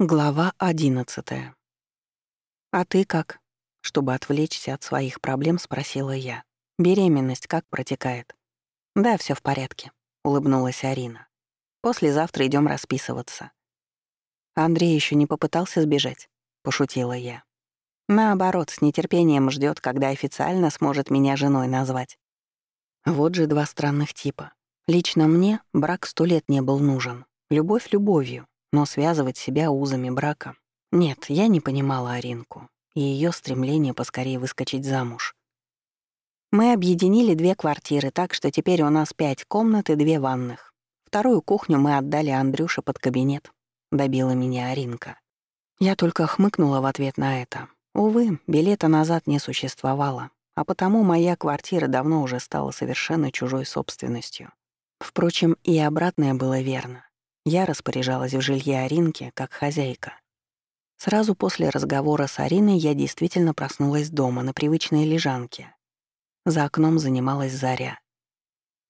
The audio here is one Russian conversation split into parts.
Глава одиннадцатая. «А ты как?» Чтобы отвлечься от своих проблем, спросила я. «Беременность как протекает?» «Да, все в порядке», — улыбнулась Арина. «Послезавтра идем расписываться». Андрей еще не попытался сбежать, пошутила я. Наоборот, с нетерпением ждет, когда официально сможет меня женой назвать. Вот же два странных типа. Лично мне брак сто лет не был нужен. Любовь любовью, но связывать себя узами брака... Нет, я не понимала Аринку и ее стремление поскорее выскочить замуж. Мы объединили две квартиры, так что теперь у нас пять комнат и две ванных. Вторую кухню мы отдали Андрюше под кабинет. Добила меня Аринка. Я только хмыкнула в ответ на это. Увы, билета назад не существовало, а потому моя квартира давно уже стала совершенно чужой собственностью. Впрочем, и обратное было верно. Я распоряжалась в жилье Аринки как хозяйка. Сразу после разговора с Ариной я действительно проснулась дома на привычной лежанке. За окном занималась заря.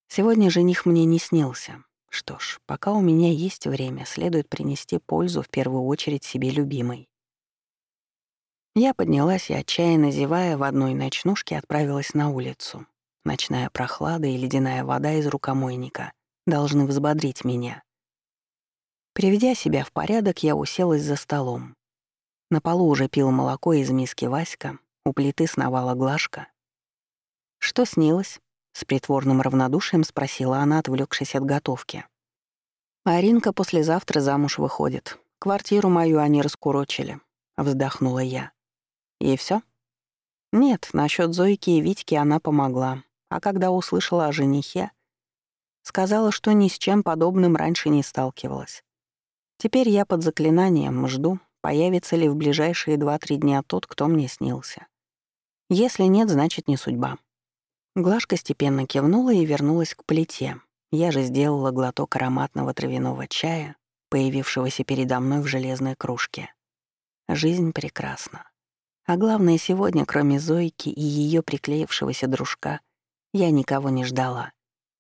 Сегодня жених мне не снился. Что ж, пока у меня есть время, следует принести пользу в первую очередь себе любимой. Я поднялась и, отчаянно зевая, в одной ночнушке отправилась на улицу. Ночная прохлада и ледяная вода из рукомойника должны взбодрить меня. Приведя себя в порядок, я уселась за столом. На полу уже пил молоко из миски Васька, у плиты сновала Глашка. «Что снилось?» — с притворным равнодушием спросила она, отвлекшись от готовки. «Аринка послезавтра замуж выходит. Квартиру мою они раскурочили», — вздохнула я. «И все? «Нет, насчет Зойки и Витьки она помогла, а когда услышала о женихе, сказала, что ни с чем подобным раньше не сталкивалась. Теперь я под заклинанием жду, появится ли в ближайшие два-три дня тот, кто мне снился. Если нет, значит, не судьба. Глашка степенно кивнула и вернулась к плите. Я же сделала глоток ароматного травяного чая, появившегося передо мной в железной кружке. Жизнь прекрасна. А главное, сегодня, кроме Зойки и ее приклеившегося дружка, я никого не ждала.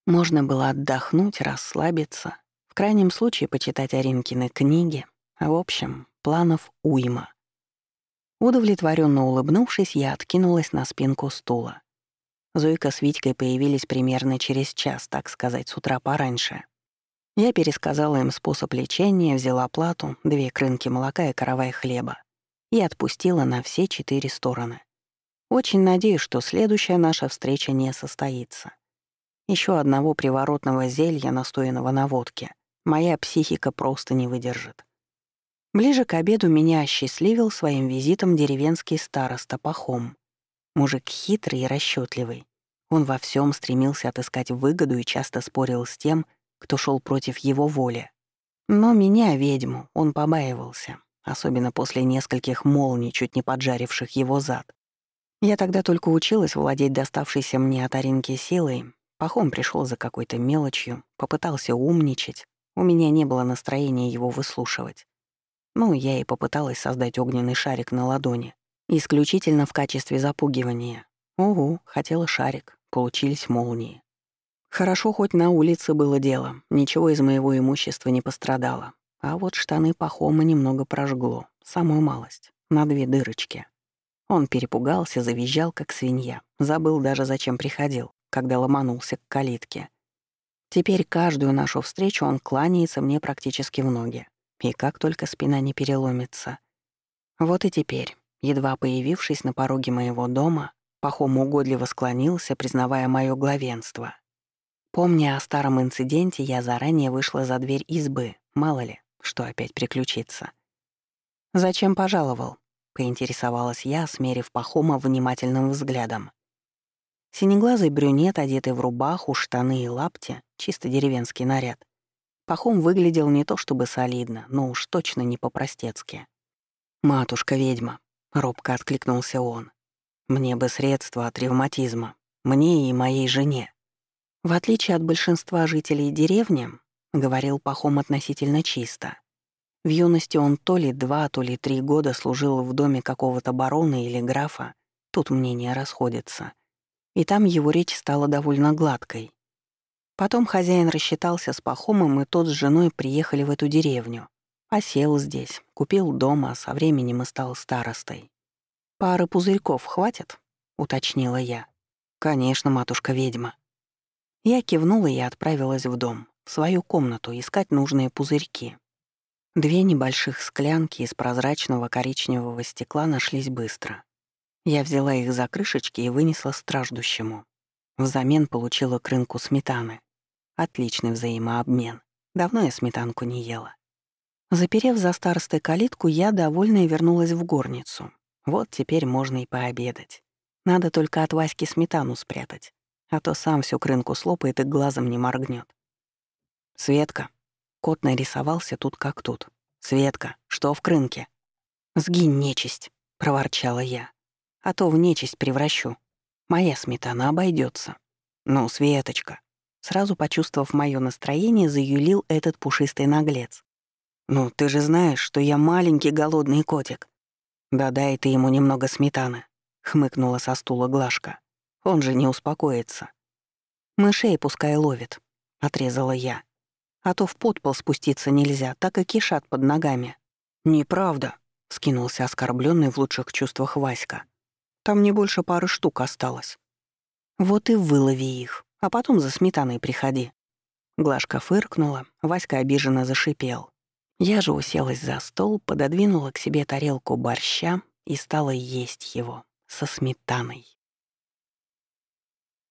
Можно было отдохнуть, расслабиться, в крайнем случае почитать Аринкины книги, а в общем, планов уйма. Удовлетворенно улыбнувшись, я откинулась на спинку стула. Зойка с Витькой появились примерно через час, так сказать, с утра пораньше. Я пересказала им способ лечения, взяла плату, две крынки молока и каравай хлеба и отпустила на все четыре стороны. Очень надеюсь, что следующая наша встреча не состоится. Еще одного приворотного зелья, настоянного на водке, Моя психика просто не выдержит. Ближе к обеду меня осчастливил своим визитом деревенский староста Пахом. Мужик хитрый и расчетливый. Он во всем стремился отыскать выгоду и часто спорил с тем, кто шел против его воли. Но меня, ведьму, он побаивался, особенно после нескольких молний, чуть не поджаривших его зад. Я тогда только училась владеть доставшейся мне от Аринки силой. Пахом пришел за какой-то мелочью, попытался умничать, у меня не было настроения его выслушивать. Ну, я и попыталась создать огненный шарик на ладони, исключительно в качестве запугивания. Угу, хотела шарик, получились молнии. Хорошо, хоть на улице было дело, ничего из моего имущества не пострадало. А вот штаны Пахома немного прожгло, самую малость, на две дырочки. Он перепугался, завизжал, как свинья, забыл даже, зачем приходил, когда ломанулся к калитке. Теперь каждую нашу встречу он кланяется мне практически в ноги. И как только спина не переломится. Вот и теперь, едва появившись на пороге моего дома, Пахом угодливо склонился, признавая моё главенство. Помня о старом инциденте, я заранее вышла за дверь избы, мало ли, что опять приключится. «Зачем пожаловал?» — поинтересовалась я, смерив Пахома внимательным взглядом. Синеглазый брюнет, одетый в рубаху, штаны и лапти, чисто деревенский наряд. Пахом выглядел не то чтобы солидно, но уж точно не по-простецки. «Матушка-ведьма», — робко откликнулся он. «Мне бы средства от ревматизма. Мне и моей жене». В отличие от большинства жителей деревни, говорил Пахом относительно чисто. В юности он то ли два, то ли три года служил в доме какого-то барона или графа, тут мнения расходятся — и там его речь стала довольно гладкой. Потом хозяин рассчитался с Пахомом, и тот с женой приехали в эту деревню. Осел здесь, купил дом, а со временем и стал старостой. «Пары пузырьков хватит?» — уточнила я. «Конечно, матушка-ведьма». Я кивнула и отправилась в дом, в свою комнату, искать нужные пузырьки. Две небольших склянки из прозрачного коричневого стекла нашлись быстро. Я взяла их за крышечки и вынесла страждущему. Взамен получила крынку сметаны. Отличный взаимообмен. Давно я сметанку не ела. Заперев за старостой калитку, я, довольная, вернулась в горницу. Вот теперь можно и пообедать. Надо только от Васьки сметану спрятать, а то сам всю крынку слопает и глазом не моргнет. «Светка». Кот нарисовался тут как тут. «Светка, что в крынке?» «Сгинь, нечисть», — проворчала я. «А то в нечисть превращу. Моя сметана обойдется. «Ну, Светочка», Сразу почувствовав мое настроение, заюлил этот пушистый наглец. «Ну, ты же знаешь, что я маленький голодный котик». «Да дай ты ему немного сметаны», — хмыкнула со стула Глашка. «Он же не успокоится». «Мышей пускай ловит», — отрезала я. «А то в подпол спуститься нельзя, так и кишат под ногами». «Неправда», — скинулся оскорбленный в лучших чувствах Васька. «Там не больше пары штук осталось». «Вот и вылови их», а потом за сметаной приходи». Глашка фыркнула, Васька обиженно зашипел. Я же уселась за стол, пододвинула к себе тарелку борща и стала есть его со сметаной.